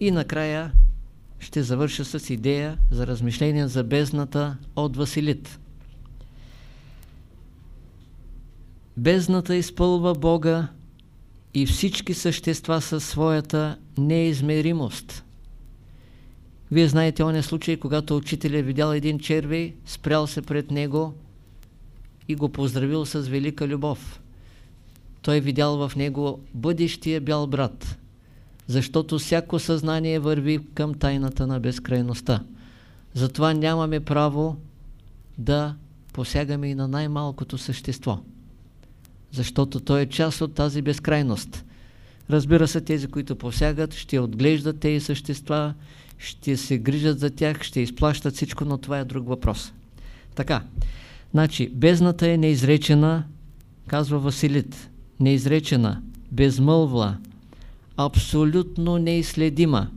И накрая ще завърша с идея за размишление за бездната от Василит. Бездната изпълва Бога и всички същества със своята неизмеримост. Вие знаете оня случай, когато учителя е видял един червей, спрял се пред него и го поздравил с велика любов. Той видял в него бъдещия бял брат, защото всяко съзнание върви към тайната на безкрайността. Затова нямаме право да посягаме и на най-малкото същество, защото то е част от тази безкрайност. Разбира се, тези, които посягат, ще отглеждат тези същества, ще се грижат за тях, ще изплащат всичко, но това е друг въпрос. Така, значи, бездната е неизречена, казва Василит, неизречена, безмълвла, абсолютно неизследима.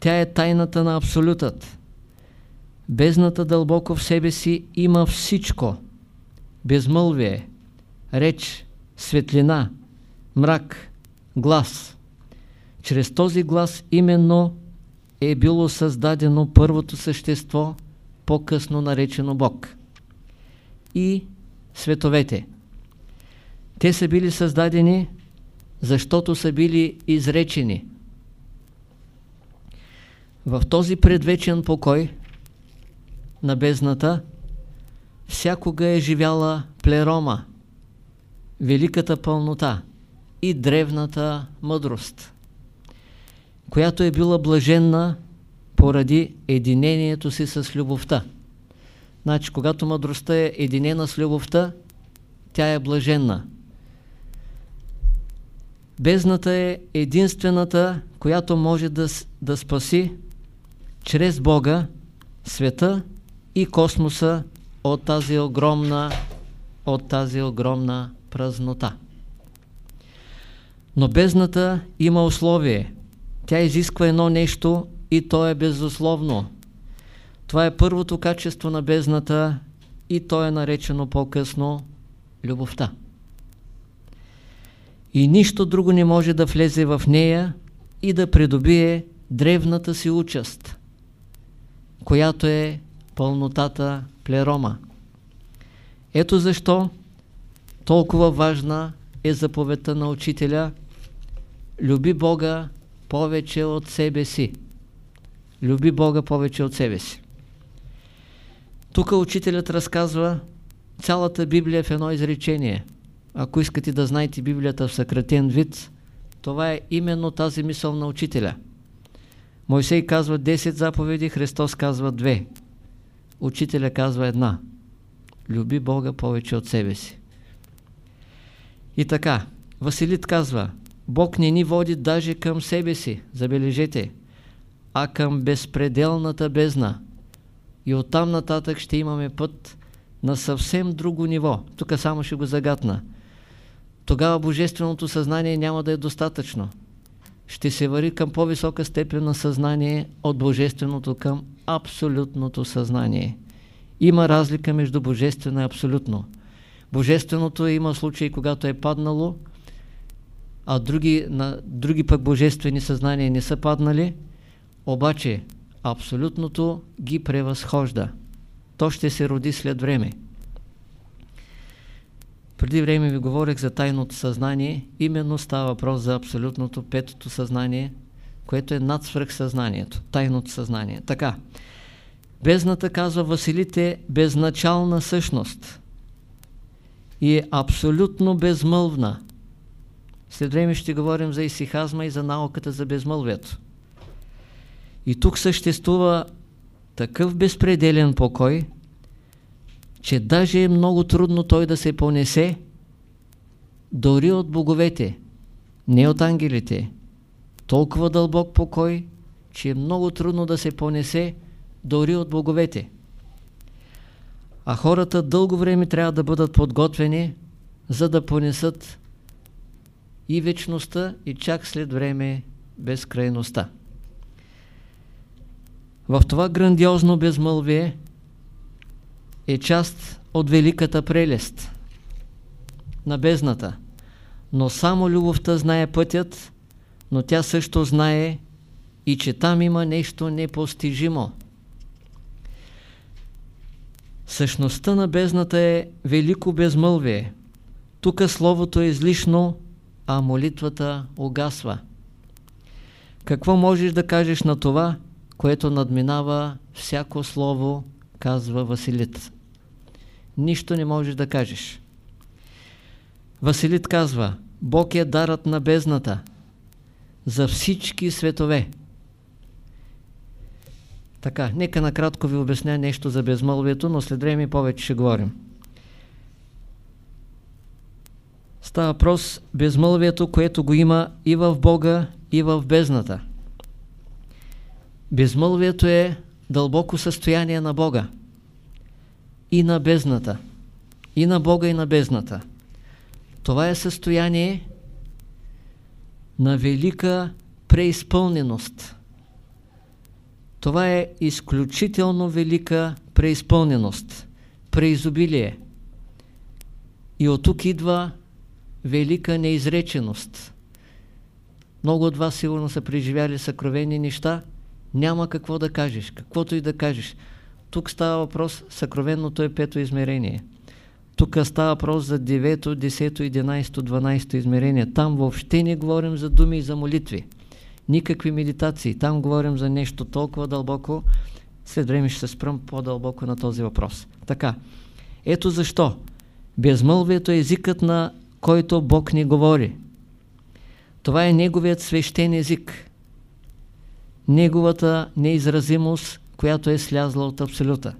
Тя е тайната на абсолютът. Бездната дълбоко в себе си има всичко. Безмълвие, реч, светлина, мрак, глас. Чрез този глас именно е било създадено първото същество, по-късно наречено Бог. И световете. Те са били създадени, защото са били изречени. В този предвечен покой на бездната всякога е живяла плерома, великата пълнота и древната мъдрост която е била блаженна поради единението си с любовта. Значи, когато мъдростта е единена с любовта, тя е блаженна. Бездната е единствената, която може да, да спаси чрез Бога света и космоса от тази огромна, от тази огромна празнота. Но бездната има условие – тя изисква едно нещо и то е безусловно. Това е първото качество на бездната и то е наречено по-късно любовта. И нищо друго не може да влезе в нея и да придобие древната си участ, която е пълнотата плерома. Ето защо толкова важна е заповедта на учителя Люби Бога повече от себе си. Люби Бога повече от себе си. Тук учителят разказва цялата Библия в едно изречение. Ако искате да знаете Библията в съкратен вид, това е именно тази мисъл на учителя. Мойсей казва 10 заповеди, Христос казва 2. Учителя казва една. Люби Бога повече от себе си. И така, Василит казва, Бог не ни води даже към себе си, забележете, а към безпределната бездна. И оттам нататък ще имаме път на съвсем друго ниво. Тук само ще го загатна. Тогава божественото съзнание няма да е достатъчно. Ще се вари към по-висока степен на съзнание от божественото към абсолютното съзнание. Има разлика между божествено и абсолютно. Божественото има случаи, когато е паднало, а други, на, други пък божествени съзнания не са паднали, обаче абсолютното ги превъзхожда. То ще се роди след време. Преди време ви говорех за тайното съзнание, именно става въпрос за абсолютното петото съзнание, което е над свръхсъзнанието, тайното съзнание. Така, бездната, казва Василите, безначална същност и е абсолютно безмълвна. След време ще говорим за исихазма и за науката за безмълвието. И тук съществува такъв безпределен покой, че даже е много трудно той да се понесе дори от боговете, не от ангелите. Толкова дълбок покой, че е много трудно да се понесе дори от боговете. А хората дълго време трябва да бъдат подготвени, за да понесат и вечността, и чак след време безкрайността. В това грандиозно безмълвие е част от великата прелест на бездната. Но само любовта знае пътят, но тя също знае и че там има нещо непостижимо. Същността на бездната е велико безмълвие. Тук словото е излишно, а молитвата угасва. Какво можеш да кажеш на това, което надминава всяко слово, казва Василит. Нищо не можеш да кажеш. Василит казва, Бог е дарът на бездната за всички светове. Така, нека накратко ви обясня нещо за безмълвието, но след време повече ще говорим. Става въпрос безмълвието, което го има и в Бога, и в бездната. Безмълвието е дълбоко състояние на Бога и на бездната. И на Бога, и на бездната. Това е състояние на велика преизпълненост. Това е изключително велика преизпълненост, преизобилие. И от тук идва велика неизреченост. Много от вас сигурно са преживяли съкровени неща, няма какво да кажеш, каквото и да кажеш. Тук става въпрос, съкровенното е пето измерение. Тук става въпрос за 9, 10, 11, 12 измерение. Там въобще не говорим за думи и за молитви. Никакви медитации. Там говорим за нещо толкова дълбоко. След време ще се спрем по-дълбоко на този въпрос. Така. Ето защо. Безмълвието е езикът на който Бог ни говори. Това е Неговият свещен език. Неговата неизразимост, която е слязла от Абсолюта.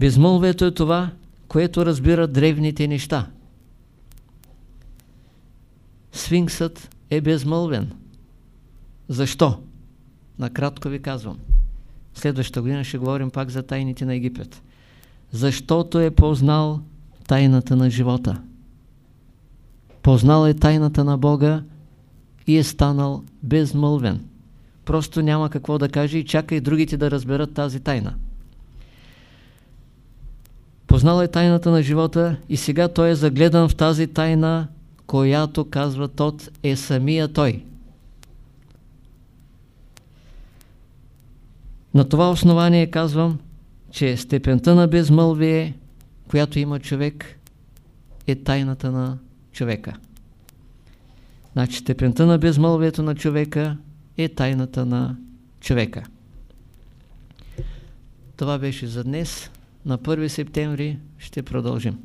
Безмълвието е това, което разбира древните неща. Сфинксът е безмълвен. Защо? Накратко ви казвам. Следващата година ще говорим пак за тайните на Египет. Защото е познал тайната на живота. Познал е тайната на Бога и е станал безмълвен. Просто няма какво да каже и чака и другите да разберат тази тайна. Познал е тайната на живота и сега той е загледан в тази тайна, която, казва тот, е самия той. На това основание казвам, че степента на безмълвие, която има човек, е тайната на човека. Значи степента на безмълвието на човека е тайната на човека. Това беше за днес. На 1 септември ще продължим.